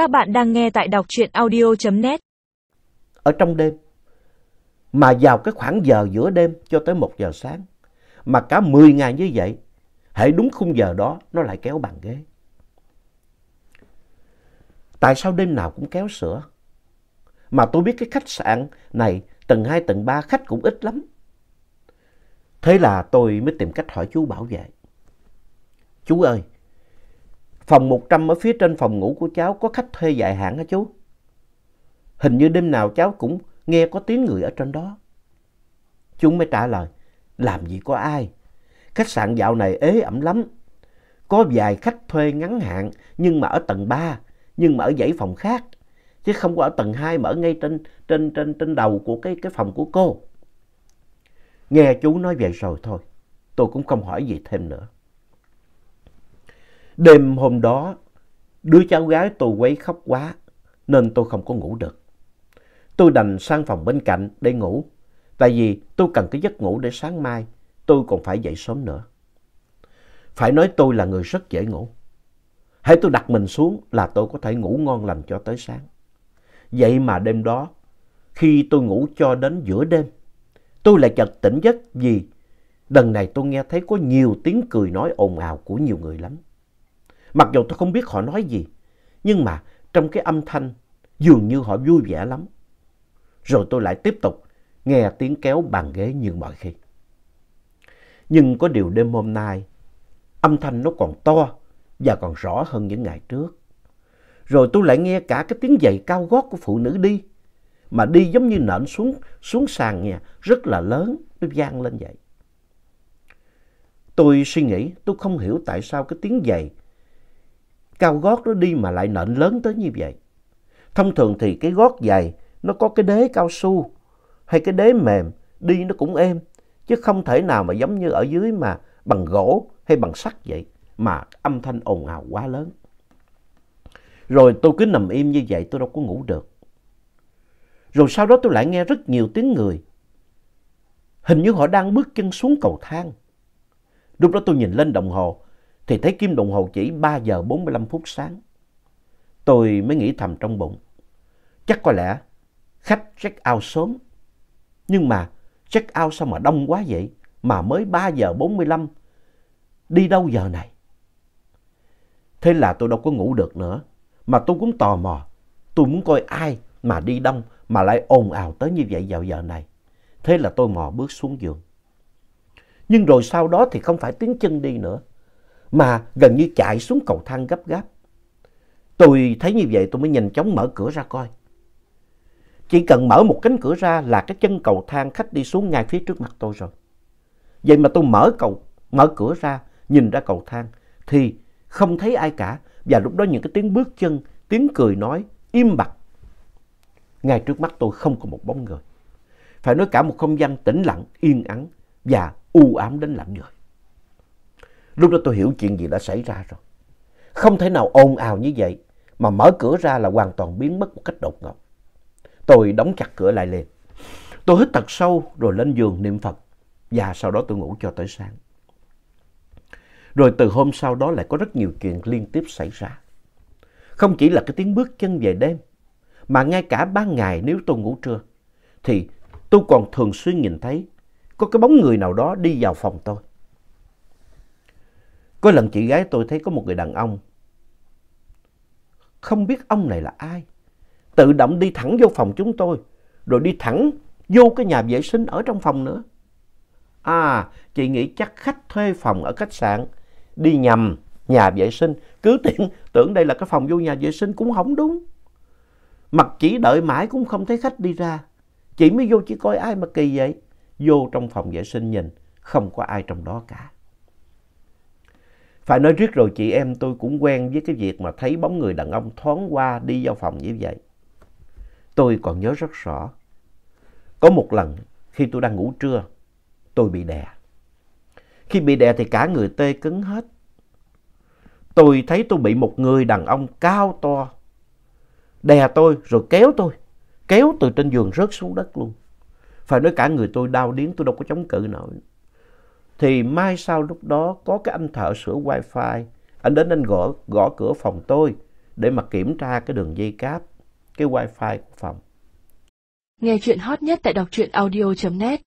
Các bạn đang nghe tại đọc truyện audio.net. Ở trong đêm, mà vào cái khoảng giờ giữa đêm cho tới một giờ sáng, mà cả 10 ngày như vậy, hãy đúng khung giờ đó nó lại kéo bàn ghế. Tại sao đêm nào cũng kéo sữa? Mà tôi biết cái khách sạn này tầng 2, tầng 3 khách cũng ít lắm. Thế là tôi mới tìm cách hỏi chú bảo vệ. Chú ơi, phòng 100 ở phía trên phòng ngủ của cháu có khách thuê dài hạn hả chú? Hình như đêm nào cháu cũng nghe có tiếng người ở trên đó. Chú mới trả lời, làm gì có ai. Khách sạn dạo này ế ẩm lắm. Có vài khách thuê ngắn hạn nhưng mà ở tầng 3, nhưng mà ở dãy phòng khác. Chứ không có ở tầng 2 mà ở ngay trên, trên, trên, trên đầu của cái, cái phòng của cô. Nghe chú nói vậy rồi thôi, tôi cũng không hỏi gì thêm nữa. Đêm hôm đó, đứa cháu gái tôi quấy khóc quá, nên tôi không có ngủ được. Tôi đành sang phòng bên cạnh để ngủ, tại vì tôi cần cái giấc ngủ để sáng mai tôi còn phải dậy sớm nữa. Phải nói tôi là người rất dễ ngủ. Hãy tôi đặt mình xuống là tôi có thể ngủ ngon lành cho tới sáng. Vậy mà đêm đó, khi tôi ngủ cho đến giữa đêm, tôi lại chợt tỉnh giấc vì lần này tôi nghe thấy có nhiều tiếng cười nói ồn ào của nhiều người lắm. Mặc dù tôi không biết họ nói gì, nhưng mà trong cái âm thanh dường như họ vui vẻ lắm. Rồi tôi lại tiếp tục nghe tiếng kéo bàn ghế như mọi khi. Nhưng có điều đêm hôm nay, âm thanh nó còn to và còn rõ hơn những ngày trước. Rồi tôi lại nghe cả cái tiếng giày cao gót của phụ nữ đi, mà đi giống như nện xuống, xuống sàn nhà, rất là lớn, nó vang lên vậy. Tôi suy nghĩ, tôi không hiểu tại sao cái tiếng giày cao gót nó đi mà lại nện lớn tới như vậy. Thông thường thì cái gót giày nó có cái đế cao su, hay cái đế mềm, đi nó cũng êm, chứ không thể nào mà giống như ở dưới mà bằng gỗ hay bằng sắt vậy, mà âm thanh ồn ào quá lớn. Rồi tôi cứ nằm im như vậy, tôi đâu có ngủ được. Rồi sau đó tôi lại nghe rất nhiều tiếng người. Hình như họ đang bước chân xuống cầu thang. Lúc đó tôi nhìn lên đồng hồ thì thấy kim đồng hồ chỉ 3 giờ 45 phút sáng. Tôi mới nghĩ thầm trong bụng. Chắc có lẽ khách check out sớm. Nhưng mà check out sao mà đông quá vậy? Mà mới 3 giờ 45. Đi đâu giờ này? Thế là tôi đâu có ngủ được nữa. Mà tôi cũng tò mò. Tôi muốn coi ai mà đi đông mà lại ồn ào tới như vậy vào giờ này. Thế là tôi mò bước xuống giường. Nhưng rồi sau đó thì không phải tiếng chân đi nữa mà gần như chạy xuống cầu thang gấp gáp. Tôi thấy như vậy tôi mới nhanh chóng mở cửa ra coi. Chỉ cần mở một cánh cửa ra là cái chân cầu thang khách đi xuống ngay phía trước mặt tôi rồi. Vậy mà tôi mở cầu, mở cửa ra, nhìn ra cầu thang thì không thấy ai cả. Và lúc đó những cái tiếng bước chân, tiếng cười nói im bặt. Ngay trước mắt tôi không có một bóng người. Phải nói cả một không gian tĩnh lặng, yên ắng và u ám đến lạnh người. Lúc đó tôi hiểu chuyện gì đã xảy ra rồi. Không thể nào ồn ào như vậy mà mở cửa ra là hoàn toàn biến mất một cách đột ngột. Tôi đóng chặt cửa lại liền. Tôi hít thật sâu rồi lên giường niệm Phật và sau đó tôi ngủ cho tới sáng. Rồi từ hôm sau đó lại có rất nhiều chuyện liên tiếp xảy ra. Không chỉ là cái tiếng bước chân về đêm, mà ngay cả ban ngày nếu tôi ngủ trưa, thì tôi còn thường xuyên nhìn thấy có cái bóng người nào đó đi vào phòng tôi. Có lần chị gái tôi thấy có một người đàn ông. Không biết ông này là ai. Tự động đi thẳng vô phòng chúng tôi. Rồi đi thẳng vô cái nhà vệ sinh ở trong phòng nữa. À, chị nghĩ chắc khách thuê phòng ở khách sạn. Đi nhầm nhà vệ sinh. Cứ tiện tưởng đây là cái phòng vô nhà vệ sinh cũng không đúng. Mặt chỉ đợi mãi cũng không thấy khách đi ra. Chị mới vô chỉ coi ai mà kỳ vậy. Vô trong phòng vệ sinh nhìn, không có ai trong đó cả. Phải nói riết rồi chị em tôi cũng quen với cái việc mà thấy bóng người đàn ông thoáng qua đi vào phòng như vậy. Tôi còn nhớ rất rõ. Có một lần khi tôi đang ngủ trưa, tôi bị đè. Khi bị đè thì cả người tê cứng hết. Tôi thấy tôi bị một người đàn ông cao to đè tôi rồi kéo tôi, kéo từ trên giường rớt xuống đất luôn. Phải nói cả người tôi đau điếng tôi đâu có chống cự nổi. Thì mai sau lúc đó có cái anh thợ sửa wifi, anh đến anh gõ, gõ cửa phòng tôi. để mà kiểm tra cái đường dây cáp, cái wifi của phòng. Nghe chuyện hot nhất tại đọc truyện audio.net